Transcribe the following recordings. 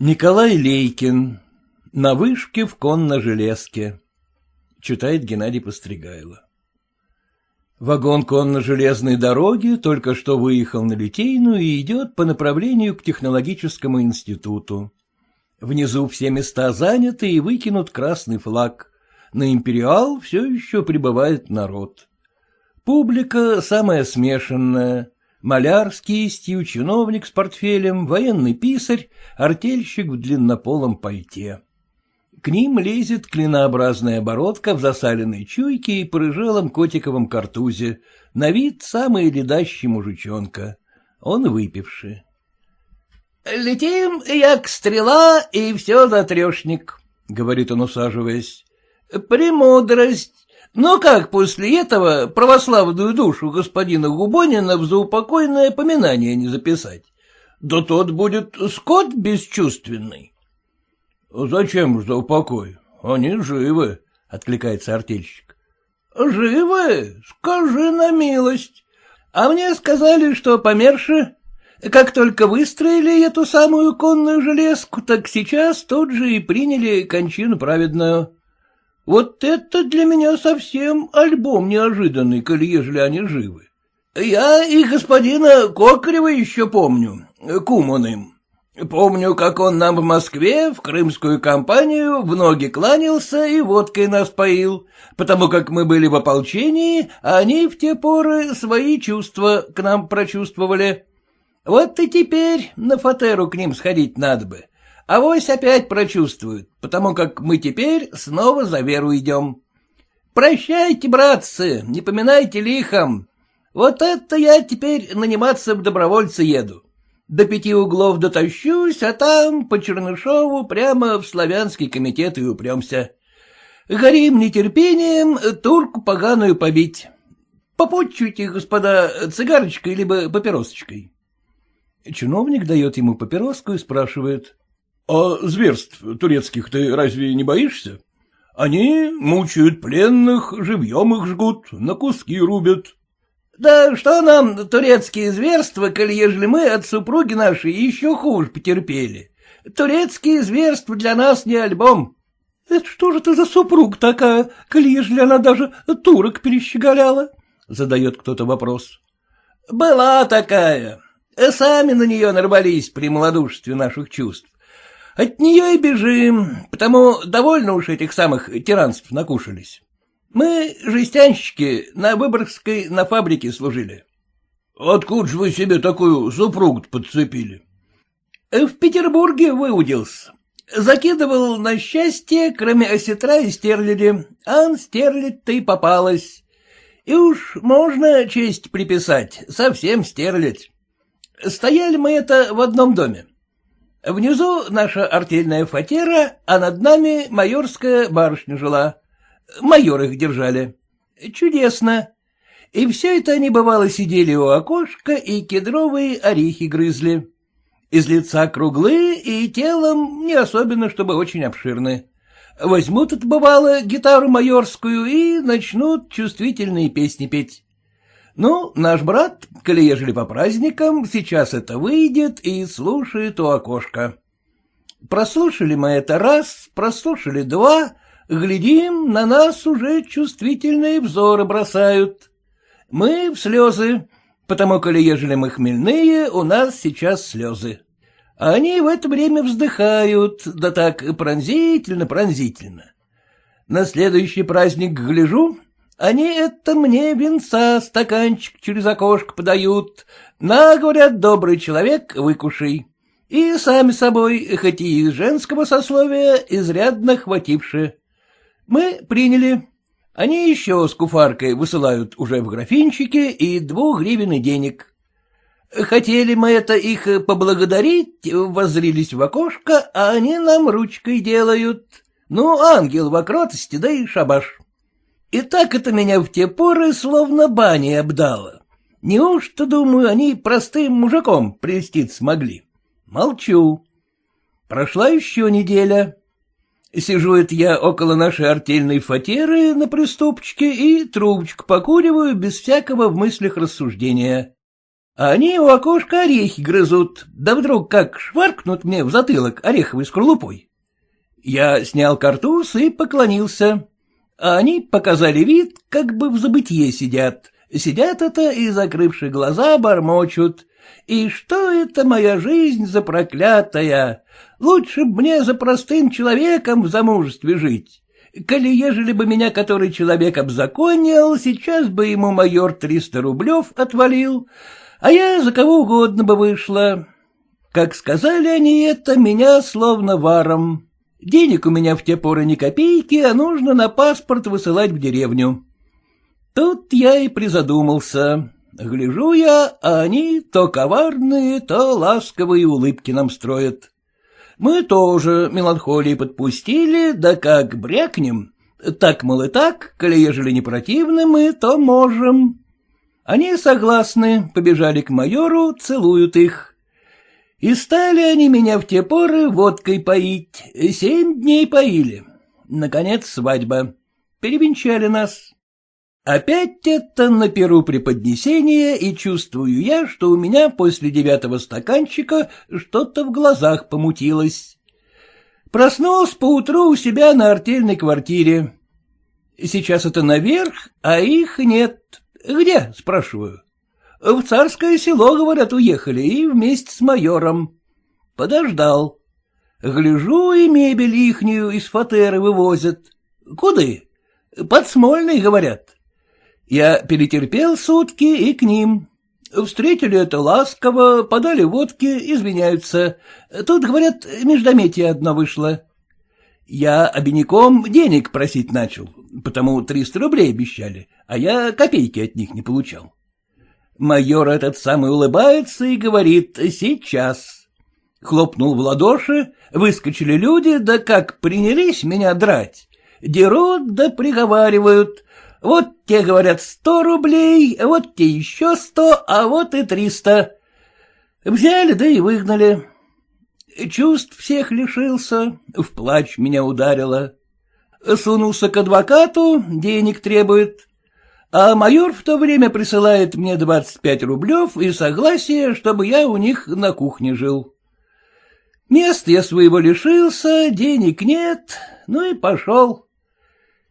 Николай Лейкин. На вышке в конно-железке. Читает Геннадий Постригайло. Вагон конно-железной дороги только что выехал на Литейную и идет по направлению к технологическому институту. Внизу все места заняты и выкинут красный флаг. На империал все еще прибывает народ. Публика самая смешанная. Маляр с кистью, чиновник с портфелем, военный писарь, артельщик в длиннополом пальте. К ним лезет клинообразная бородка в засаленной чуйке и порыжелом котиковом картузе, на вид самый ледащий мужичонка. Он выпивший. — Летим, як стрела, и все за трешник, — говорит он, усаживаясь. — Премудрость, но как после этого православную душу господина Губонина в заупокойное поминание не записать? Да тот будет скот бесчувственный. — Зачем же за упокой? Они живы, — откликается артельщик. — Живы? Скажи на милость. А мне сказали, что померши. Как только выстроили эту самую конную железку, так сейчас тут же и приняли кончину праведную. Вот это для меня совсем альбом неожиданный, коли ежели они живы. Я и господина Кокарева еще помню, кум он им. Помню, как он нам в Москве в крымскую компанию в ноги кланялся и водкой нас поил, потому как мы были в ополчении, а они в те поры свои чувства к нам прочувствовали. Вот и теперь на фатеру к ним сходить надо бы. А вось опять прочувствуют, потому как мы теперь снова за веру идем. Прощайте, братцы, не поминайте лихом. Вот это я теперь наниматься в добровольцы еду. До пяти углов дотащусь, а там по Чернышову прямо в славянский комитет и упремся. Горим нетерпением турку поганую побить. Попутчуйте, господа, цигарочкой либо папиросочкой. Чиновник дает ему папироску и спрашивает. А зверств турецких ты разве не боишься? Они мучают пленных, живьем их жгут, на куски рубят. Да что нам турецкие зверства, коли ежели мы от супруги нашей еще хуже потерпели? Турецкие зверства для нас не альбом. Это что же ты за супруг такая, коли ежели она даже турок перещеголяла? Задает кто-то вопрос. Была такая. Сами на нее нарвались при малодушестве наших чувств. От нее и бежим, потому довольно уж этих самых тиранств накушались. Мы, жестянщики, на Выборгской на фабрике служили. — Откуда же вы себе такую супругу подцепили? — В Петербурге выудился. Закидывал на счастье, кроме осетра и стерлили, а стерлить-то и попалась. И уж можно честь приписать, совсем стерлить. Стояли мы это в одном доме. Внизу наша артельная фатера, а над нами майорская барышня жила. Майор их держали. Чудесно. И все это они, бывало, сидели у окошка и кедровые орехи грызли. Из лица круглые и телом не особенно, чтобы очень обширны. Возьмут это, бывало, гитару майорскую и начнут чувствительные песни петь. Ну, наш брат, коли ежели по праздникам, сейчас это выйдет и слушает у окошка. Прослушали мы это раз, прослушали два, глядим, на нас уже чувствительные взоры бросают. Мы в слезы, потому коли ежели мы хмельные, у нас сейчас слезы. они в это время вздыхают, да так пронзительно-пронзительно. На следующий праздник гляжу, они это мне венца стаканчик через окошко подают. На, говорят, добрый человек, выкушай. И сами собой, хоть и из женского сословия, изрядно хвативши. Мы приняли. Они еще с куфаркой высылают уже в графинчике и двух гривен денег. Хотели мы это их поблагодарить, воззрились в окошко, а они нам ручкой делают. Ну, ангел в окротости, да и шабаш. И так это меня в те поры словно баней обдало. Неужто, думаю, они простым мужиком прельстить смогли? Молчу. Прошла еще неделя. Сижу это я около нашей артельной фатеры на приступчике и трубочку покуриваю без всякого в мыслях рассуждения. Они у окошка орехи грызут, да вдруг как шваркнут мне в затылок ореховой скорлупой. Я снял картуз и поклонился, а они показали вид, как бы в забытье сидят. Сидят это и, закрывши глаза, бормочут. И что это моя жизнь за проклятая? Лучше б мне за простым человеком в замужестве жить. Коли ежели бы меня который человек обзаконил, сейчас бы ему майор триста рублев отвалил, а я за кого угодно бы вышла. Как сказали они это, меня словно варом. Денег у меня в те поры ни копейки, а нужно на паспорт высылать в деревню. Тут я и призадумался. Гляжу я, а они то коварные, то ласковые улыбки нам строят. Мы тоже меланхолии подпустили, да как брякнем, так, мол, и так, коли ежели не противны мы, то можем. Они согласны, побежали к майору, целуют их. И стали они меня в те поры водкой поить, семь дней поили. Наконец свадьба. Перевенчали нас. Опять это на перу преподнесения, и чувствую я, что у меня после девятого стаканчика что-то в глазах помутилось. Проснулся поутру у себя на артельной квартире. Сейчас это наверх, а их нет. Где, спрашиваю? В царское село, говорят, уехали, и вместе с майором. Подождал. Гляжу, и мебель ихнюю из фатеры вывозят. Куды? Под Смольный, говорят. Я перетерпел сутки и к ним. Встретили это ласково, подали водки, извиняются. Тут, говорят, междометие одно вышло. Я обиняком денег просить начал, потому триста рублей обещали, а я копейки от них не получал. Майор этот самый улыбается и говорит «сейчас». Хлопнул в ладоши, выскочили люди, да как принялись меня драть. Дерут да приговаривают, вот те говорят сто рублей, вот те еще сто, а вот и триста. Взяли, да и выгнали. Чувств всех лишился, в плач меня ударило. Сунулся к адвокату, денег требует. А майор в то время присылает мне двадцать пять рублев и согласие, чтобы я у них на кухне жил. Мест я своего лишился, денег нет, ну и пошел.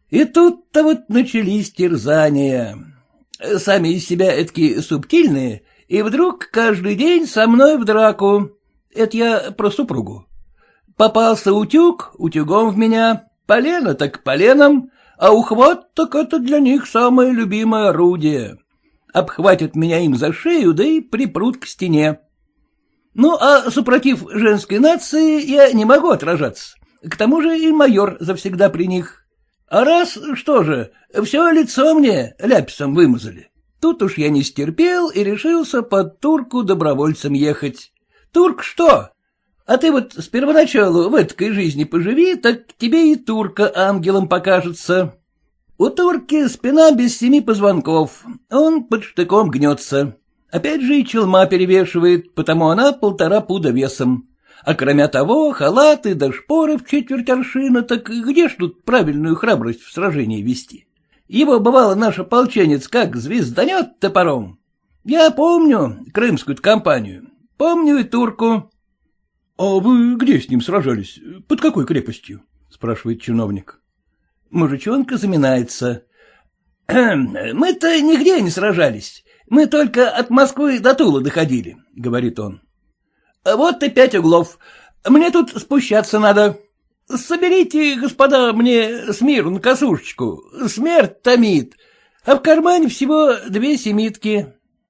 И тут-то вот начались терзания. Сами из себя эти субтильные, и вдруг каждый день со мной в драку. Это я про супругу. Попался утюг, утюгом в меня, полено так поленом, а ухват так это для них самое любимое орудие. Обхватят меня им за шею, да и припрут к стене. Ну, а супротив женской нации я не могу отражаться. К тому же и майор завсегда при них. А раз что же, все лицо мне ляписом вымазали. Тут уж я не стерпел и решился под турку добровольцем ехать. Турк что? А ты вот с первоначалу в этой жизни поживи, так тебе и турка ангелом покажется. У турки спина без семи позвонков, он под штыком гнется. Опять же и челма перевешивает, потому она полтора пуда весом. А кроме того, халаты да шпоры в четверть аршина, так где ж тут правильную храбрость в сражении вести? Его, бывало, наш ополченец как звезданет топором. Я помню крымскую компанию, помню и турку. — А вы где с ним сражались? Под какой крепостью? — спрашивает чиновник. Мужичонка заминается. — Мы-то нигде не сражались. Мы только от Москвы до Тула доходили, — говорит он. Вот и пять углов. Мне тут спущаться надо. Соберите, господа, мне с миру на косушечку. Смерть томит. А в кармане всего две семитки.